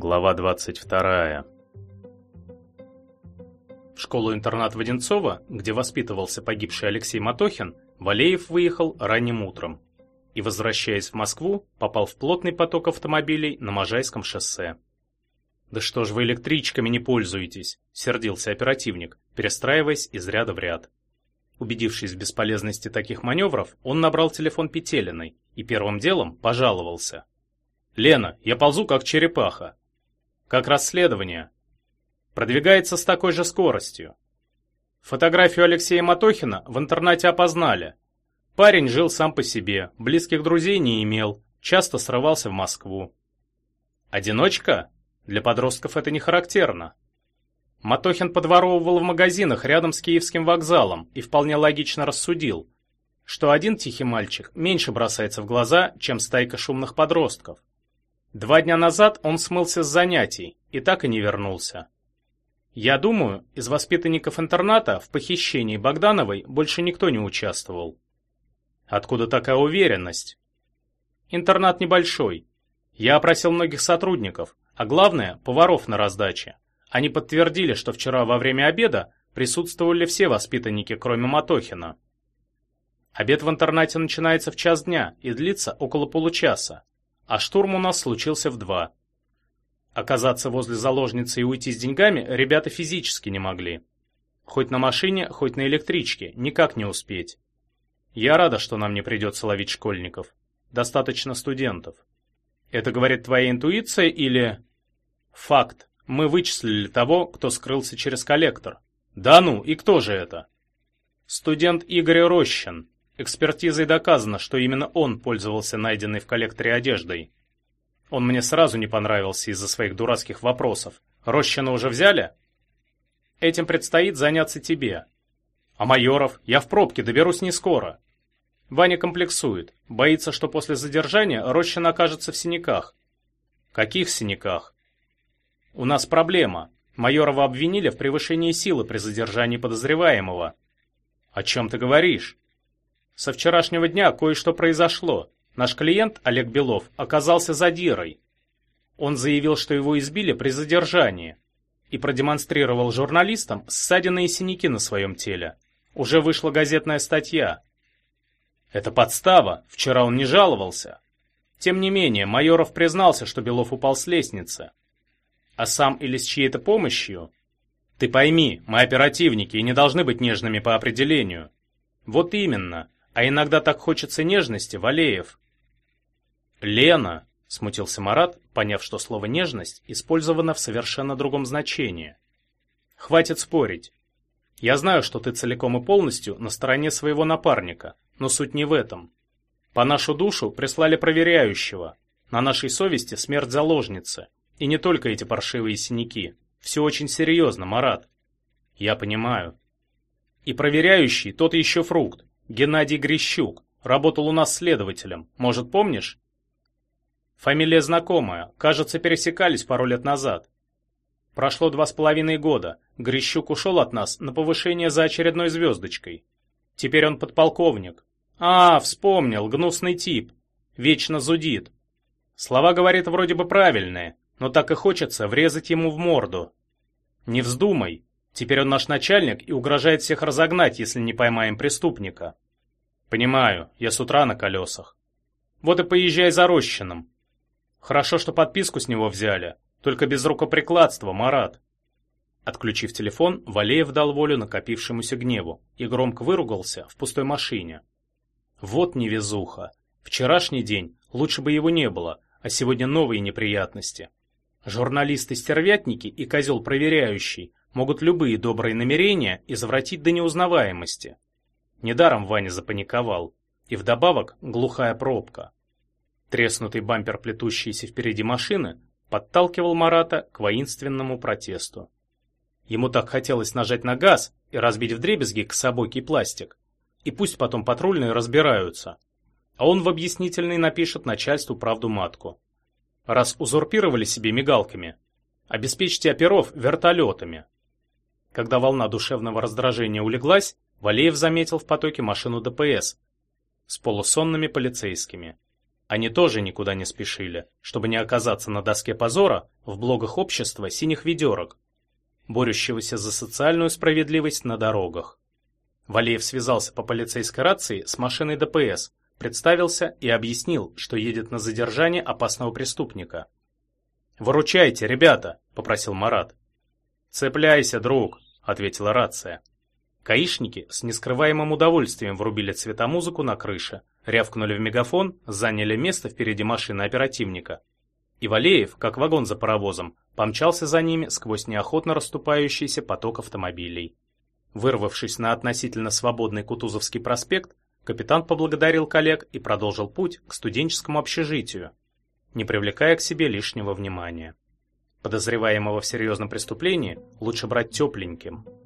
Глава 22. В школу-интернат Воденцова, где воспитывался погибший Алексей Матохин, Валеев выехал ранним утром и, возвращаясь в Москву, попал в плотный поток автомобилей на Можайском шоссе. «Да что ж вы электричками не пользуетесь?» — сердился оперативник, перестраиваясь из ряда в ряд. Убедившись в бесполезности таких маневров, он набрал телефон Петелиной и первым делом пожаловался. «Лена, я ползу как черепаха. Как расследование. Продвигается с такой же скоростью. Фотографию Алексея Матохина в интернете опознали. Парень жил сам по себе, близких друзей не имел, часто срывался в Москву. Одиночка? Для подростков это не характерно. Матохин подворовывал в магазинах рядом с Киевским вокзалом и вполне логично рассудил, что один тихий мальчик меньше бросается в глаза, чем стайка шумных подростков. Два дня назад он смылся с занятий и так и не вернулся. Я думаю, из воспитанников интерната в похищении Богдановой больше никто не участвовал. Откуда такая уверенность? Интернат небольшой. Я опросил многих сотрудников, а главное, поваров на раздаче. Они подтвердили, что вчера во время обеда присутствовали все воспитанники, кроме Матохина. Обед в интернате начинается в час дня и длится около получаса, а штурм у нас случился в два. Оказаться возле заложницы и уйти с деньгами ребята физически не могли. Хоть на машине, хоть на электричке, никак не успеть. Я рада, что нам не придется ловить школьников. Достаточно студентов. Это говорит твоя интуиция или... Факт. Мы вычислили того, кто скрылся через коллектор. Да ну, и кто же это? Студент Игорь Рощин, Экспертизой доказано, что именно он пользовался найденной в коллекторе одеждой. Он мне сразу не понравился из-за своих дурацких вопросов. Рощина уже взяли? Этим предстоит заняться тебе. А майоров? Я в пробке, доберусь не скоро. Ваня комплексует, боится, что после задержания Рощин окажется в синяках. Каких синяках? У нас проблема. Майорова обвинили в превышении силы при задержании подозреваемого. О чем ты говоришь? Со вчерашнего дня кое-что произошло. Наш клиент, Олег Белов, оказался задирой. Он заявил, что его избили при задержании и продемонстрировал журналистам ссадины и синяки на своем теле. Уже вышла газетная статья. Это подстава, вчера он не жаловался. Тем не менее, Майоров признался, что Белов упал с лестницы. А сам или с чьей-то помощью? Ты пойми, мы оперативники и не должны быть нежными по определению. Вот именно. А иногда так хочется нежности, Валеев. Лена, смутился Марат, поняв, что слово нежность использовано в совершенно другом значении. Хватит спорить. Я знаю, что ты целиком и полностью на стороне своего напарника, но суть не в этом. По нашу душу прислали проверяющего. На нашей совести смерть заложницы. И не только эти паршивые синяки. Все очень серьезно, Марат. Я понимаю. И проверяющий тот еще фрукт. Геннадий Грищук. Работал у нас следователем. Может, помнишь? Фамилия знакомая. Кажется, пересекались пару лет назад. Прошло два с половиной года. Грищук ушел от нас на повышение за очередной звездочкой. Теперь он подполковник. А, вспомнил, гнусный тип. Вечно зудит. Слова, говорит, вроде бы правильные, но так и хочется врезать ему в морду. Не вздумай, Теперь он наш начальник и угрожает всех разогнать, если не поймаем преступника. Понимаю, я с утра на колесах. Вот и поезжай за Рощином. Хорошо, что подписку с него взяли. Только без рукоприкладства, Марат. Отключив телефон, Валеев дал волю накопившемуся гневу и громко выругался в пустой машине. Вот невезуха. Вчерашний день, лучше бы его не было, а сегодня новые неприятности. Журналисты-стервятники и козел проверяющий могут любые добрые намерения извратить до неузнаваемости. Недаром Ваня запаниковал. И вдобавок глухая пробка. Треснутый бампер плетущейся впереди машины подталкивал Марата к воинственному протесту. Ему так хотелось нажать на газ и разбить вдребезги кособокий пластик. И пусть потом патрульные разбираются. А он в объяснительной напишет начальству правду матку. Раз узурпировали себе мигалками, обеспечьте оперов вертолетами. Когда волна душевного раздражения улеглась, Валеев заметил в потоке машину ДПС с полусонными полицейскими. Они тоже никуда не спешили, чтобы не оказаться на доске позора в блогах общества синих ведерок, борющегося за социальную справедливость на дорогах. Валеев связался по полицейской рации с машиной ДПС, представился и объяснил, что едет на задержание опасного преступника. «Выручайте, ребята!» – попросил Марат. «Цепляйся, друг!» – ответила рация. Каишники с нескрываемым удовольствием врубили цветомузыку на крыше, рявкнули в мегафон, заняли место впереди машины оперативника. И Валеев, как вагон за паровозом, помчался за ними сквозь неохотно расступающийся поток автомобилей. Вырвавшись на относительно свободный Кутузовский проспект, капитан поблагодарил коллег и продолжил путь к студенческому общежитию, не привлекая к себе лишнего внимания. Подозреваемого в серьезном преступлении лучше брать тепленьким –